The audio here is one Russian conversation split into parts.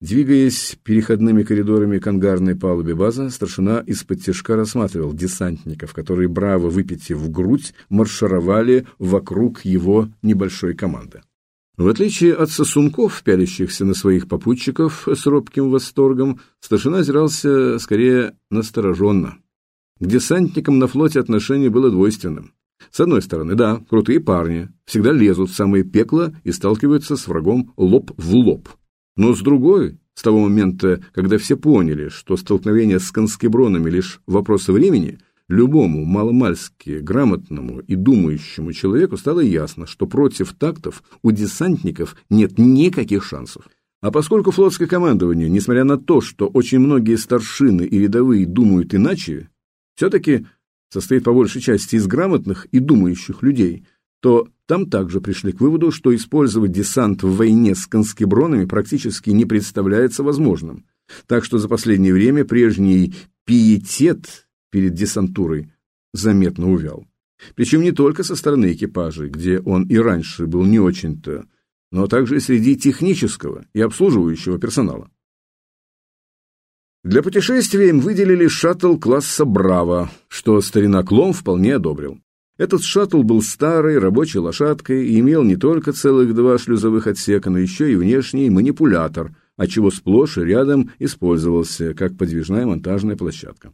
Двигаясь переходными коридорами к ангарной палубе базы, старшина из-под тяжка рассматривал десантников, которые, браво выпитив грудь, маршировали вокруг его небольшой команды. В отличие от сосунков, пялящихся на своих попутчиков с робким восторгом, старшина озирался скорее настороженно. К десантникам на флоте отношение было двойственным. С одной стороны, да, крутые парни, всегда лезут в самое пекло и сталкиваются с врагом лоб в лоб – но с другой, с того момента, когда все поняли, что столкновение с конскебронами лишь вопрос времени, любому маломальски грамотному и думающему человеку стало ясно, что против тактов у десантников нет никаких шансов. А поскольку флотское командование, несмотря на то, что очень многие старшины и рядовые думают иначе, все-таки состоит по большей части из грамотных и думающих людей – то там также пришли к выводу, что использовать десант в войне с конскебронами практически не представляется возможным. Так что за последнее время прежний пиетет перед десантурой заметно увял. Причем не только со стороны экипажей, где он и раньше был не очень-то, но также и среди технического и обслуживающего персонала. Для путешествия им выделили шаттл класса «Браво», что старина Клом вполне одобрил. Этот шаттл был старой рабочей лошадкой и имел не только целых два шлюзовых отсека, но еще и внешний манипулятор, отчего сплошь и рядом использовался как подвижная монтажная площадка.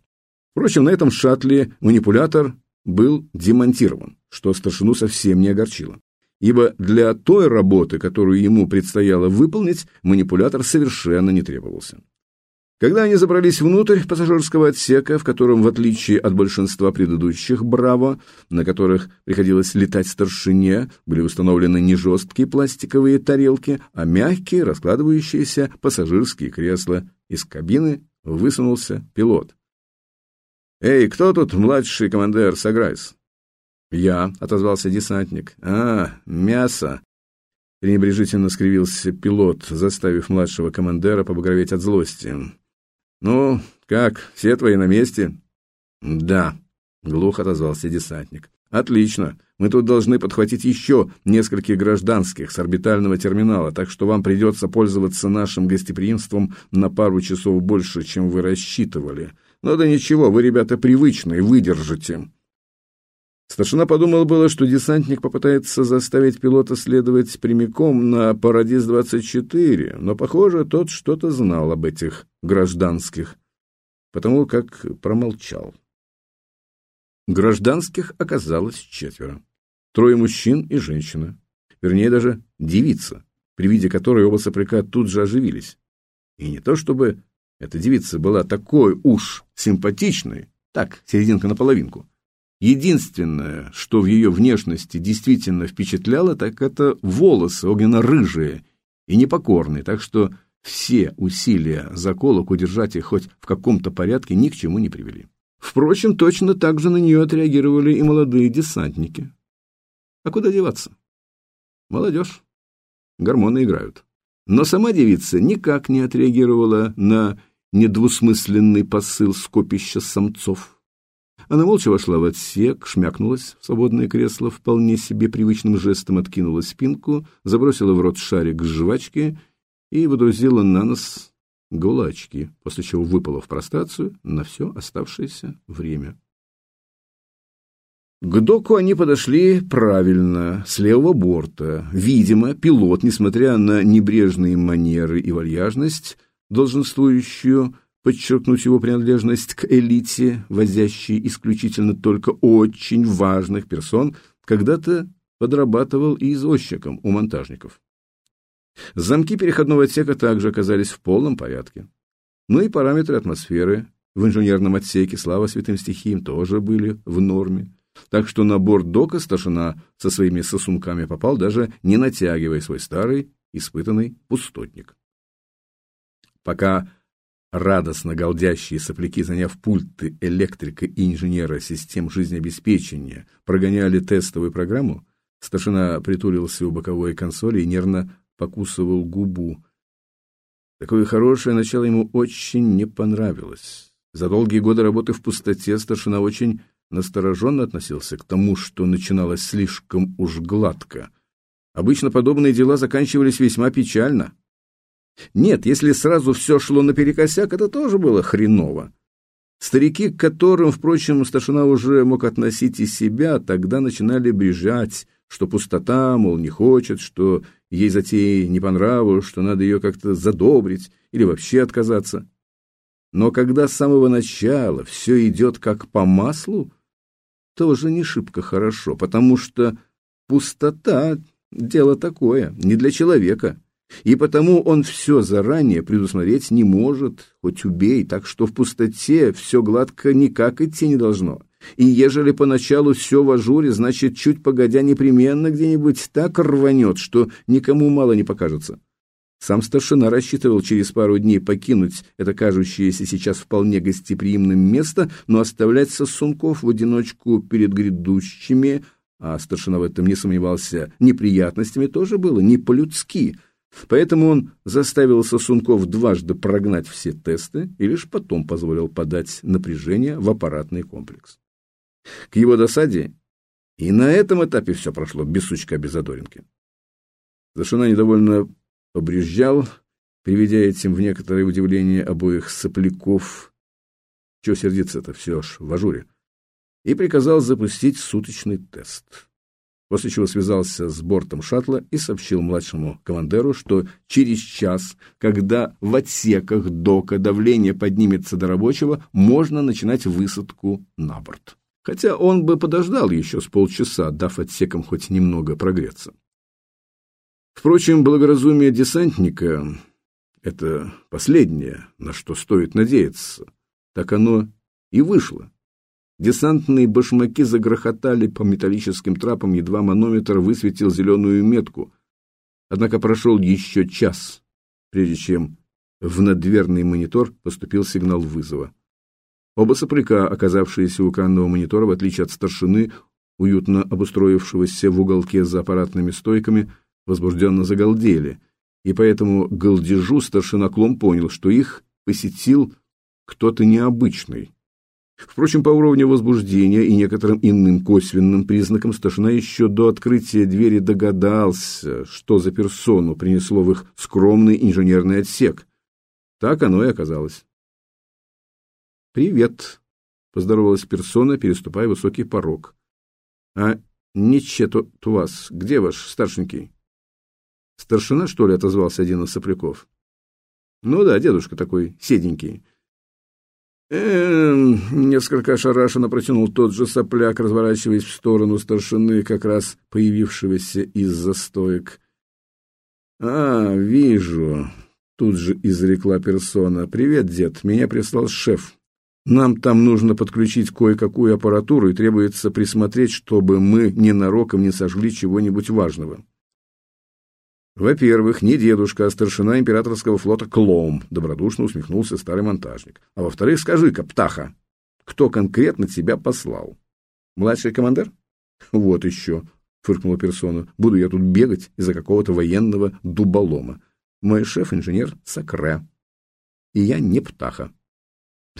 Впрочем, на этом шаттле манипулятор был демонтирован, что старшину совсем не огорчило. Ибо для той работы, которую ему предстояло выполнить, манипулятор совершенно не требовался. Когда они забрались внутрь пассажирского отсека, в котором, в отличие от большинства предыдущих «Браво», на которых приходилось летать старшине, были установлены не жесткие пластиковые тарелки, а мягкие, раскладывающиеся пассажирские кресла, из кабины высунулся пилот. «Эй, кто тут младший командир Саграйс?» «Я», — отозвался десантник. «А, мясо!» Пренебрежительно скривился пилот, заставив младшего командира побагроветь от злости. «Ну, как, все твои на месте?» «Да», — глухо отозвался десантник. «Отлично. Мы тут должны подхватить еще нескольких гражданских с орбитального терминала, так что вам придется пользоваться нашим гостеприимством на пару часов больше, чем вы рассчитывали. Но да ничего, вы, ребята, привычные, выдержите». Старшина подумал было, что десантник попытается заставить пилота следовать прямиком на Парадис-24, но, похоже, тот что-то знал об этих гражданских, потому как промолчал. Гражданских оказалось четверо. Трое мужчин и женщина. Вернее, даже девица, при виде которой оба сопляка тут же оживились. И не то чтобы эта девица была такой уж симпатичной, так, серединка наполовинку, Единственное, что в ее внешности действительно впечатляло, так это волосы огненно-рыжие и непокорные, так что все усилия заколок удержать их хоть в каком-то порядке ни к чему не привели. Впрочем, точно так же на нее отреагировали и молодые десантники. А куда деваться? Молодежь. Гормоны играют. Но сама девица никак не отреагировала на недвусмысленный посыл скопища самцов. Она молча вошла в отсек, шмякнулась в свободное кресло, вполне себе привычным жестом откинула спинку, забросила в рот шарик с жвачки и выдрузила на нос голочки, после чего выпала в прострацию на все оставшееся время. К доку они подошли правильно, с левого борта. Видимо, пилот, несмотря на небрежные манеры и вальяжность, долженствующую подчеркнуть его принадлежность к элите, возящей исключительно только очень важных персон, когда-то подрабатывал и извозчиком у монтажников. Замки переходного отсека также оказались в полном порядке. Ну и параметры атмосферы в инженерном отсеке, слава святым стихиям, тоже были в норме. Так что на борт дока старшина со своими сосунками попал, даже не натягивая свой старый, испытанный пустотник. Пока радостно галдящие сопляки, заняв пульты электрика и инженера систем жизнеобеспечения, прогоняли тестовую программу, старшина притулился у боковой консоли и нервно покусывал губу. Такое хорошее начало ему очень не понравилось. За долгие годы работы в пустоте старшина очень настороженно относился к тому, что начиналось слишком уж гладко. Обычно подобные дела заканчивались весьма печально. Нет, если сразу все шло наперекосяк, это тоже было хреново. Старики, к которым, впрочем, старшина уже мог относить и себя, тогда начинали брежать, что пустота, мол, не хочет, что ей затеи не по нраву, что надо ее как-то задобрить или вообще отказаться. Но когда с самого начала все идет как по маслу, тоже не шибко хорошо, потому что пустота — дело такое, не для человека. И потому он все заранее предусмотреть не может, хоть убей, так что в пустоте все гладко никак идти не должно. И ежели поначалу все в ажуре, значит, чуть погодя непременно где-нибудь так рванет, что никому мало не покажется. Сам старшина рассчитывал через пару дней покинуть это кажущееся сейчас вполне гостеприимным место, но оставлять сосунков в одиночку перед грядущими, а старшина в этом не сомневался, неприятностями тоже было не по-людски – Поэтому он заставил сосунков дважды прогнать все тесты и лишь потом позволил подать напряжение в аппаратный комплекс. К его досаде и на этом этапе все прошло без сучка, без задоринки. Зашина недовольно побрюзжал, приведя этим в некоторое удивление обоих сопляков. Чего сердиться-то, все ж в ажуре. И приказал запустить суточный тест после чего связался с бортом шаттла и сообщил младшему командиру, что через час, когда в отсеках дока давление поднимется до рабочего, можно начинать высадку на борт. Хотя он бы подождал еще с полчаса, дав отсекам хоть немного прогреться. Впрочем, благоразумие десантника — это последнее, на что стоит надеяться. Так оно и вышло. Десантные башмаки загрохотали по металлическим трапам, едва манометр высветил зеленую метку. Однако прошел еще час, прежде чем в надверный монитор поступил сигнал вызова. Оба сопляка, оказавшиеся у экранного монитора, в отличие от старшины, уютно обустроившегося в уголке за аппаратными стойками, возбужденно загалдели, и поэтому галдежу старшина Клом понял, что их посетил кто-то необычный. Впрочем, по уровню возбуждения и некоторым иным косвенным признакам старшина еще до открытия двери догадался, что за персону принесло в их скромный инженерный отсек. Так оно и оказалось. «Привет», — поздоровалась персона, переступая высокий порог. «А ниче тут у вас. Где ваш старшенький?» «Старшина, что ли?» — отозвался один из сопляков. «Ну да, дедушка такой, седенький». Эм, несколько ошарашенно протянул тот же сопляк, разворачиваясь в сторону старшины, как раз появившегося из-за стоек. А, вижу, тут же изрекла персона. Привет, дед, меня прислал шеф. Нам там нужно подключить кое-какую аппаратуру и требуется присмотреть, чтобы мы ненароком не сожгли чего-нибудь важного. Во-первых, не дедушка, а старшина императорского флота Клом, добродушно усмехнулся старый монтажник. А во-вторых, скажи-ка, птаха, кто конкретно тебя послал? Младший командир? Вот еще, фыркнула персона. Буду я тут бегать из-за какого-то военного дуболома. Мой шеф инженер Сакре. И я не птаха.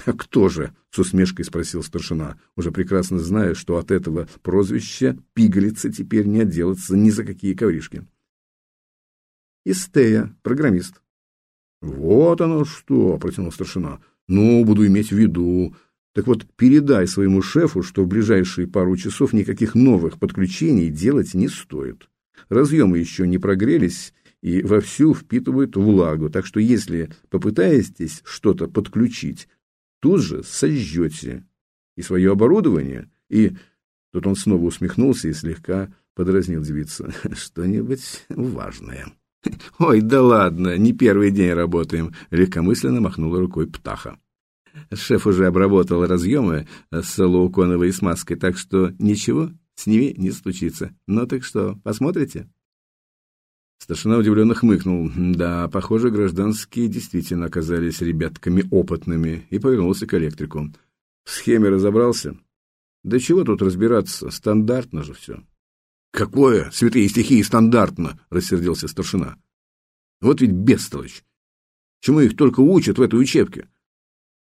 «А кто же?» — с усмешкой спросил старшина, уже прекрасно зная, что от этого прозвища пигалица теперь не отделаться ни за какие ковришки. Истея, программист. Вот оно что, протянул старшина. Ну, буду иметь в виду. Так вот, передай своему шефу, что в ближайшие пару часов никаких новых подключений делать не стоит. Разъемы еще не прогрелись и вовсю впитывают влагу, так что если попытаетесь что-то подключить, тут же сожжете и свое оборудование, и... Тут он снова усмехнулся и слегка подразнил девицу. Что-нибудь важное. «Ой, да ладно, не первый день работаем», — легкомысленно махнула рукой Птаха. Шеф уже обработал разъемы с салоуконовой смазкой, так что ничего с ними не случится. Ну так что, посмотрите?» Старшина удивленно хмыкнул. Да, похоже, гражданские действительно оказались ребятками опытными и повернулся к электрику. В схеме разобрался? Да чего тут разбираться, стандартно же все. «Какое, святые стихии, стандартно!» — рассердился старшина. «Вот ведь бестолочь! Чему их только учат в этой учебке?»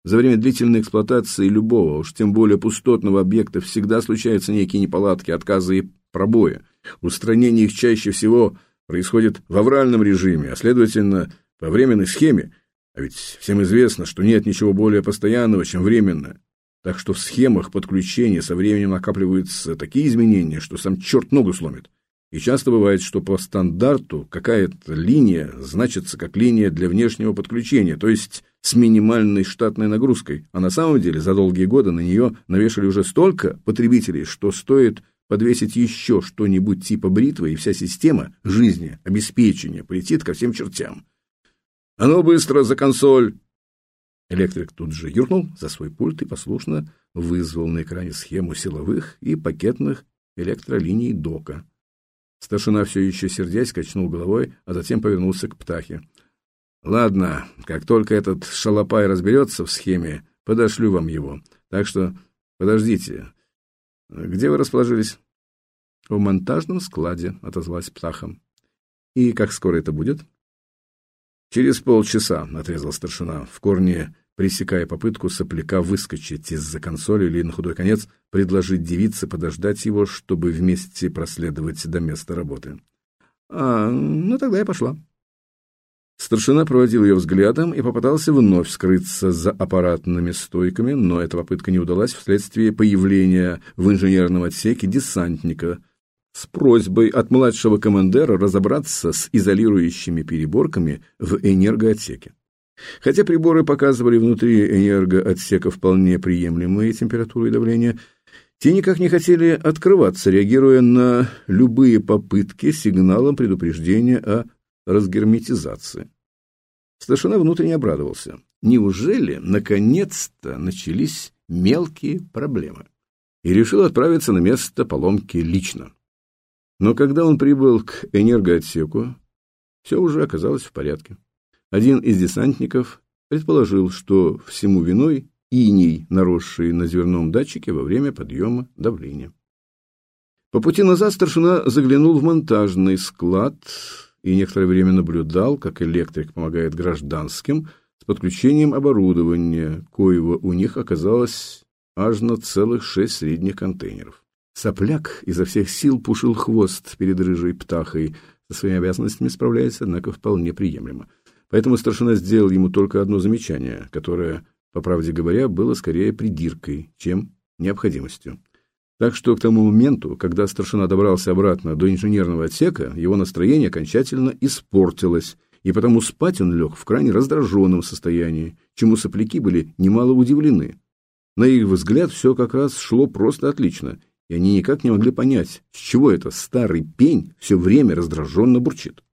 За время длительной эксплуатации любого, уж тем более пустотного объекта, всегда случаются некие неполадки, отказы и пробои. Устранение их чаще всего происходит в авральном режиме, а следовательно, по временной схеме, а ведь всем известно, что нет ничего более постоянного, чем временное. Так что в схемах подключения со временем накапливаются такие изменения, что сам черт ногу сломит. И часто бывает, что по стандарту какая-то линия значится как линия для внешнего подключения, то есть с минимальной штатной нагрузкой, а на самом деле за долгие годы на нее навешали уже столько потребителей, что стоит подвесить еще что-нибудь типа бритвы, и вся система жизни, обеспечения полетит ко всем чертям. «А ну быстро за консоль!» Электрик тут же юркнул за свой пульт и послушно вызвал на экране схему силовых и пакетных электролиний дока. Старшина все еще сердясь качнул головой, а затем повернулся к птахе. «Ладно, как только этот шалопай разберется в схеме, подошлю вам его. Так что подождите. Где вы расположились?» «В монтажном складе», — отозвалась птаха. «И как скоро это будет?» «Через полчаса», — отрезал старшина, в корне пресекая попытку сопляка выскочить из-за консоли или, на худой конец, предложить девице подождать его, чтобы вместе проследовать до места работы. «А, ну тогда я пошла». Старшина проводил ее взглядом и попытался вновь скрыться за аппаратными стойками, но эта попытка не удалась вследствие появления в инженерном отсеке десантника с просьбой от младшего командира разобраться с изолирующими переборками в энергоотсеке. Хотя приборы показывали внутри энергоотсека вполне приемлемые температуры и давления, те никак не хотели открываться, реагируя на любые попытки сигналом предупреждения о разгерметизации. Старшина внутренне обрадовался. Неужели, наконец-то, начались мелкие проблемы? И решил отправиться на место поломки лично. Но когда он прибыл к энергоотсеку, все уже оказалось в порядке. Один из десантников предположил, что всему виной иней, наросший на зверном датчике во время подъема давления. По пути назад старшина заглянул в монтажный склад и некоторое время наблюдал, как электрик помогает гражданским с подключением оборудования, коего у них оказалось аж на целых шесть средних контейнеров. Сопляк изо всех сил пушил хвост перед рыжей птахой, со своими обязанностями справляется, однако, вполне приемлемо. Поэтому старшина сделал ему только одно замечание, которое, по правде говоря, было скорее придиркой, чем необходимостью. Так что к тому моменту, когда старшина добрался обратно до инженерного отсека, его настроение окончательно испортилось, и потому спать он лег в крайне раздраженном состоянии, чему сопляки были немало удивлены. На их взгляд все как раз шло просто отлично, и они никак не могли понять, с чего это старый пень все время раздраженно бурчит.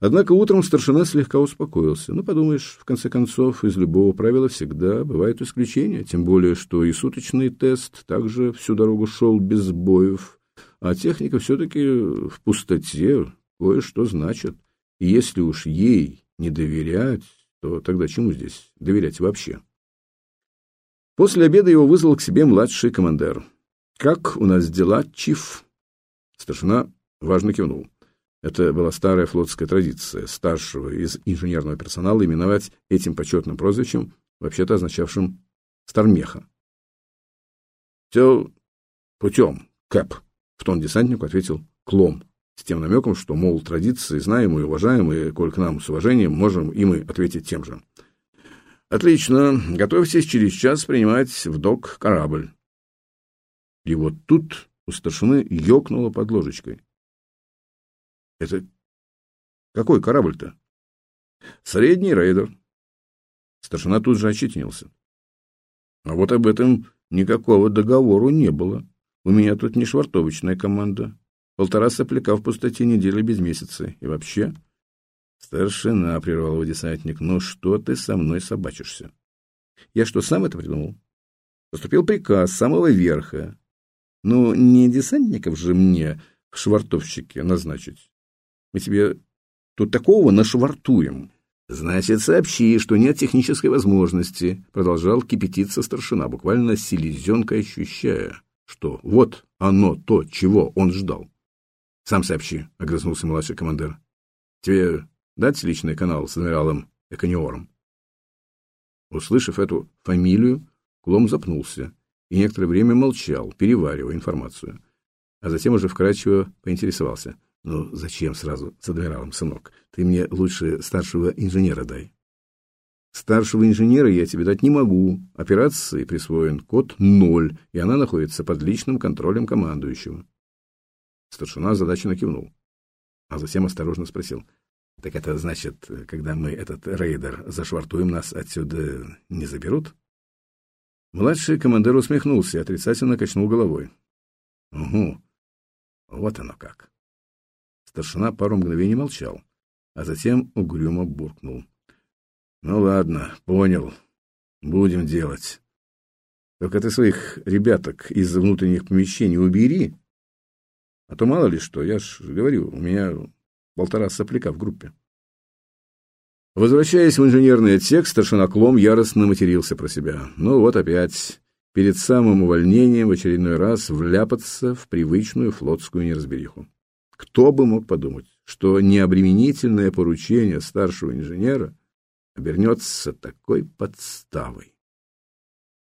Однако утром старшина слегка успокоился. Ну, подумаешь, в конце концов, из любого правила всегда бывают исключения, тем более, что и суточный тест также всю дорогу шел без сбоев, а техника все-таки в пустоте кое-что значит. И если уж ей не доверять, то тогда чему здесь доверять вообще? После обеда его вызвал к себе младший командир. «Как у нас дела, Чиф?» Старшина важно кивнул. Это была старая флотская традиция старшего из инженерного персонала именовать этим почетным прозвищем, вообще-то означавшим «стармеха». «Все путем, Кэп», — в тон десантнику ответил Клом, с тем намеком, что, мол, традиции знаемые и уважаемые, коль к нам с уважением, можем и мы ответить тем же. «Отлично. Готовьтесь через час принимать в док корабль». И вот тут у старшины ёкнуло под ложечкой. Это какой корабль-то? Средний рейдер. Старшина тут же очетинился. А вот об этом никакого договору не было. У меня тут не швартовочная команда. Полтора сопляка в пустоте недели без месяца. И вообще... Старшина, прервал его десантник, ну что ты со мной собачишься? Я что, сам это придумал? Поступил приказ самого верха. Ну, не десантников же мне в швартовщике назначить. Мы тебе тут такого нашвартуем. Значит, сообщи, что нет технической возможности, продолжал кипятиться старшина, буквально селезенкой ощущая, что вот оно то, чего он ждал. Сам сообщи, огрызнулся младший командир. Тебе дать личный канал с адмиралом Экониором? Услышав эту фамилию, Клом запнулся и некоторое время молчал, переваривая информацию, а затем уже вкрадчиво поинтересовался. Ну, зачем сразу с адмиралом, сынок? Ты мне лучше старшего инженера дай. Старшего инженера я тебе дать не могу. Операции присвоен код 0, и она находится под личным контролем командующего. Старшина задачно кивнул, а затем осторожно спросил. Так это значит, когда мы этот рейдер зашвартуем, нас отсюда не заберут? Младший командир усмехнулся и отрицательно качнул головой. Угу, вот оно как. Старшина пару мгновений молчал, а затем угрюмо буркнул. Ну ладно, понял. Будем делать. Только ты своих ребяток из внутренних помещений убери. А то мало ли что, я ж говорю, у меня полтора сопляка в группе. Возвращаясь в инженерный отсек, старшина Клом яростно матерился про себя. Ну вот опять, перед самым увольнением в очередной раз вляпаться в привычную флотскую неразбериху. Кто бы мог подумать, что необременительное поручение старшего инженера обернется такой подставой.